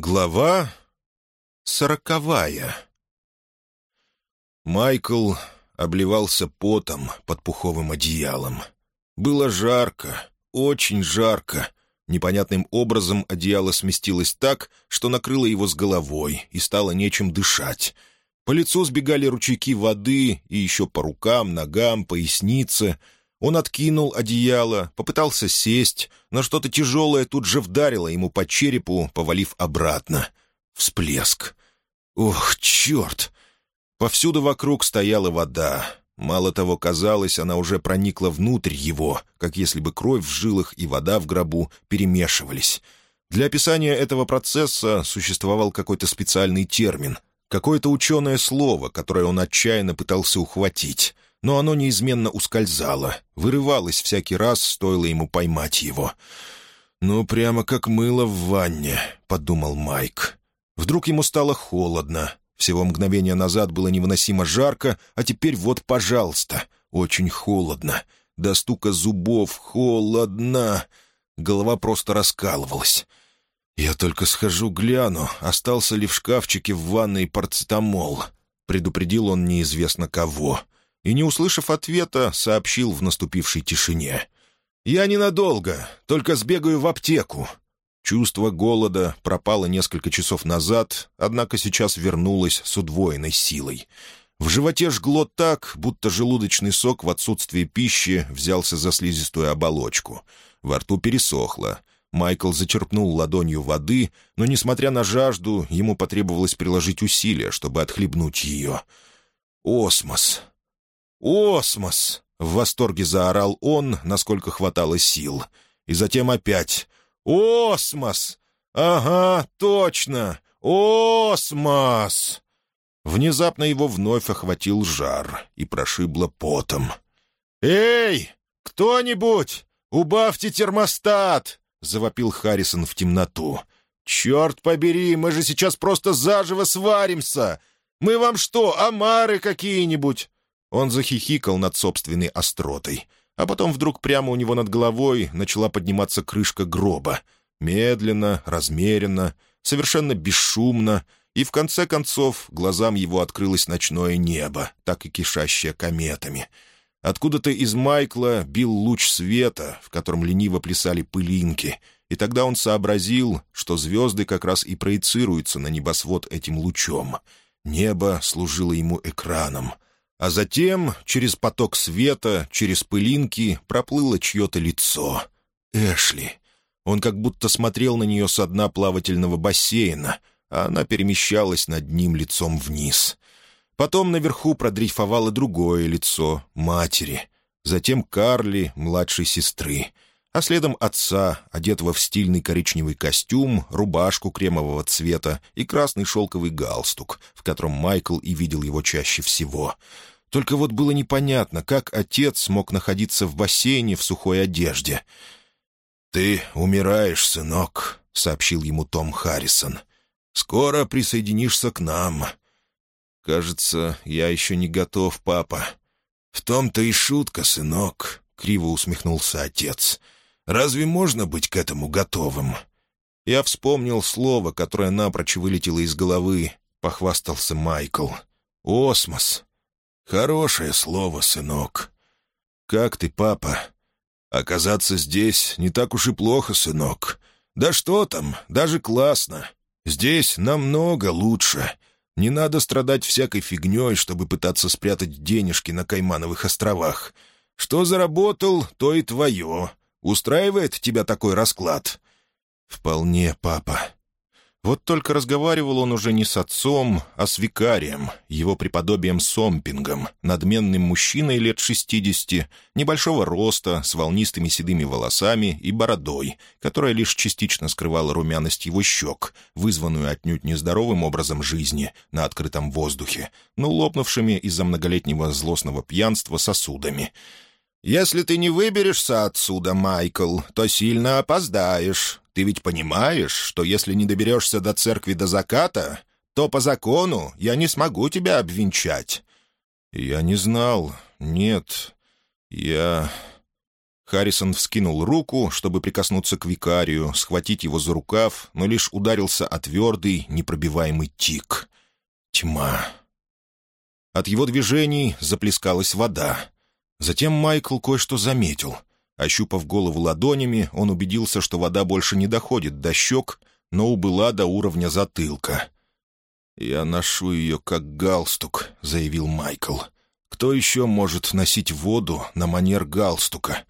Глава сороковая Майкл обливался потом под пуховым одеялом. Было жарко, очень жарко. Непонятным образом одеяло сместилось так, что накрыло его с головой, и стало нечем дышать. По лицу сбегали ручейки воды, и еще по рукам, ногам, пояснице — он откинул одеяло, попытался сесть, но что-то тяжелое тут же вдарило ему по черепу, повалив обратно. Всплеск. Ох, черт! Повсюду вокруг стояла вода. Мало того, казалось, она уже проникла внутрь его, как если бы кровь в жилах и вода в гробу перемешивались. Для описания этого процесса существовал какой-то специальный термин, какое-то ученое слово, которое он отчаянно пытался ухватить — но оно неизменно ускользало, вырывалось всякий раз, стоило ему поймать его. «Ну, прямо как мыло в ванне», — подумал Майк. Вдруг ему стало холодно. Всего мгновение назад было невыносимо жарко, а теперь вот, пожалуйста, очень холодно. До стука зубов холодно. Голова просто раскалывалась. «Я только схожу гляну, остался ли в шкафчике в ванной парцетамол», — предупредил он неизвестно кого и, не услышав ответа, сообщил в наступившей тишине. «Я ненадолго, только сбегаю в аптеку». Чувство голода пропало несколько часов назад, однако сейчас вернулось с удвоенной силой. В животе жгло так, будто желудочный сок в отсутствии пищи взялся за слизистую оболочку. Во рту пересохло. Майкл зачерпнул ладонью воды, но, несмотря на жажду, ему потребовалось приложить усилия, чтобы отхлебнуть ее. «Осмос! «Осмос!» — в восторге заорал он, насколько хватало сил. И затем опять «Осмос! Ага, точно! Осмос!» Внезапно его вновь охватил жар и прошибло потом. «Эй, кто-нибудь, убавьте термостат!» — завопил Харрисон в темноту. «Черт побери, мы же сейчас просто заживо сваримся! Мы вам что, омары какие-нибудь? Он захихикал над собственной остротой, а потом вдруг прямо у него над головой начала подниматься крышка гроба. Медленно, размеренно, совершенно бесшумно, и в конце концов глазам его открылось ночное небо, так и кишащее кометами. Откуда-то из Майкла бил луч света, в котором лениво плясали пылинки, и тогда он сообразил, что звезды как раз и проецируются на небосвод этим лучом. Небо служило ему экраном — а затем через поток света, через пылинки проплыло чье-то лицо. Эшли. Он как будто смотрел на нее со дна плавательного бассейна, а она перемещалась над ним лицом вниз. Потом наверху продрейфовало другое лицо — матери. Затем Карли, младшей сестры — а следом отца, одетого в стильный коричневый костюм, рубашку кремового цвета и красный шелковый галстук, в котором Майкл и видел его чаще всего. Только вот было непонятно, как отец мог находиться в бассейне в сухой одежде. «Ты умираешь, сынок», — сообщил ему Том Харрисон. «Скоро присоединишься к нам». «Кажется, я еще не готов, папа». «В том-то и шутка, сынок», — криво усмехнулся отец. «Разве можно быть к этому готовым?» Я вспомнил слово, которое напрочь вылетело из головы, — похвастался Майкл. «Осмос». «Хорошее слово, сынок». «Как ты, папа?» «Оказаться здесь не так уж и плохо, сынок. Да что там, даже классно. Здесь намного лучше. Не надо страдать всякой фигней, чтобы пытаться спрятать денежки на Каймановых островах. Что заработал, то и твое. Устраивает тебя такой расклад?» «Вполне, папа». Вот только разговаривал он уже не с отцом, а с викарием, его преподобием Сомпингом, надменным мужчиной лет шестидесяти, небольшого роста, с волнистыми седыми волосами и бородой, которая лишь частично скрывала румяность его щек, вызванную отнюдь нездоровым образом жизни на открытом воздухе, но лопнувшими из-за многолетнего злостного пьянства сосудами — «Если ты не выберешься отсюда, Майкл, то сильно опоздаешь. Ты ведь понимаешь, что если не доберешься до церкви до заката, то по закону я не смогу тебя обвенчать». «Я не знал. Нет. Я...» Харрисон вскинул руку, чтобы прикоснуться к викарию, схватить его за рукав, но лишь ударился о твердый, непробиваемый тик. Тьма. От его движений заплескалась вода. Затем Майкл кое-что заметил. Ощупав голову ладонями, он убедился, что вода больше не доходит до щек, но убыла до уровня затылка. «Я ношу ее как галстук», — заявил Майкл. «Кто еще может носить воду на манер галстука?»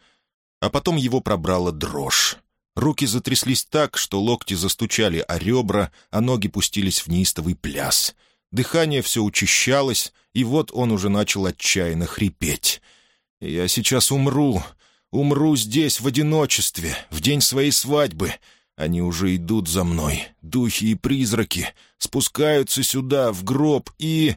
А потом его пробрала дрожь. Руки затряслись так, что локти застучали о ребра, а ноги пустились в неистовый пляс. Дыхание все учащалось, и вот он уже начал отчаянно хрипеть. «Я сейчас умру. Умру здесь, в одиночестве, в день своей свадьбы. Они уже идут за мной, духи и призраки, спускаются сюда, в гроб, и...»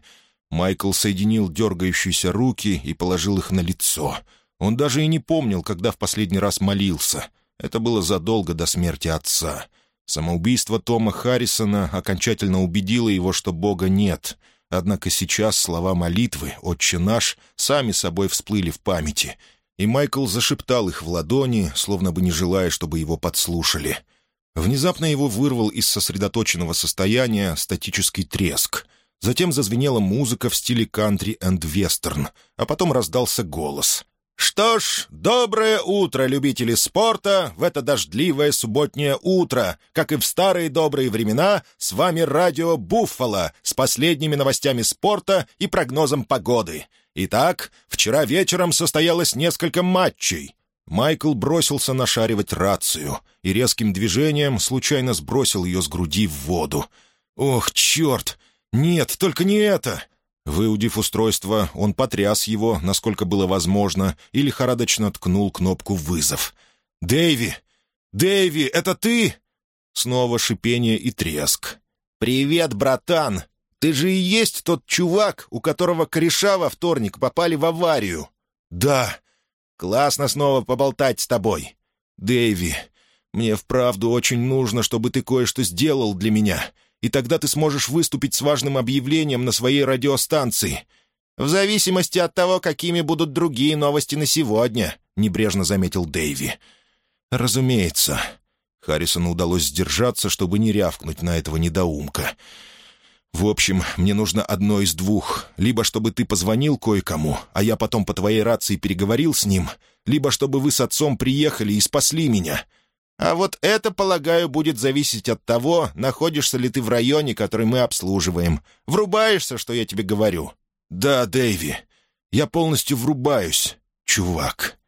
Майкл соединил дергающиеся руки и положил их на лицо — он даже и не помнил, когда в последний раз молился. Это было задолго до смерти отца. Самоубийство Тома Харрисона окончательно убедило его, что Бога нет. Однако сейчас слова молитвы «Отче наш» сами собой всплыли в памяти, и Майкл зашептал их в ладони, словно бы не желая, чтобы его подслушали. Внезапно его вырвал из сосредоточенного состояния статический треск. Затем зазвенела музыка в стиле кантри энд вестерн, а потом раздался голос. Что ж, доброе утро, любители спорта, в это дождливое субботнее утро. Как и в старые добрые времена, с вами радио «Буффало» с последними новостями спорта и прогнозом погоды. Итак, вчера вечером состоялось несколько матчей. Майкл бросился нашаривать рацию и резким движением случайно сбросил ее с груди в воду. «Ох, черт! Нет, только не это!» Выудив устройство, он потряс его, насколько было возможно, и лихорадочно ткнул кнопку «Вызов». «Дэйви! Дэйви, это ты?» Снова шипение и треск. «Привет, братан! Ты же и есть тот чувак, у которого кореша во вторник попали в аварию?» «Да. Классно снова поболтать с тобой. Дэйви, мне вправду очень нужно, чтобы ты кое-что сделал для меня и тогда ты сможешь выступить с важным объявлением на своей радиостанции. В зависимости от того, какими будут другие новости на сегодня», — небрежно заметил Дэйви. «Разумеется». Харрисону удалось сдержаться, чтобы не рявкнуть на этого недоумка. «В общем, мне нужно одно из двух. Либо чтобы ты позвонил кое-кому, а я потом по твоей рации переговорил с ним, либо чтобы вы с отцом приехали и спасли меня. А вот это, полагаю, будет зависеть от того, находишься ли ты в районе, который мы обслуживаем. Врубаешься, что я тебе говорю?» «Да, Дэйви, я полностью врубаюсь, чувак».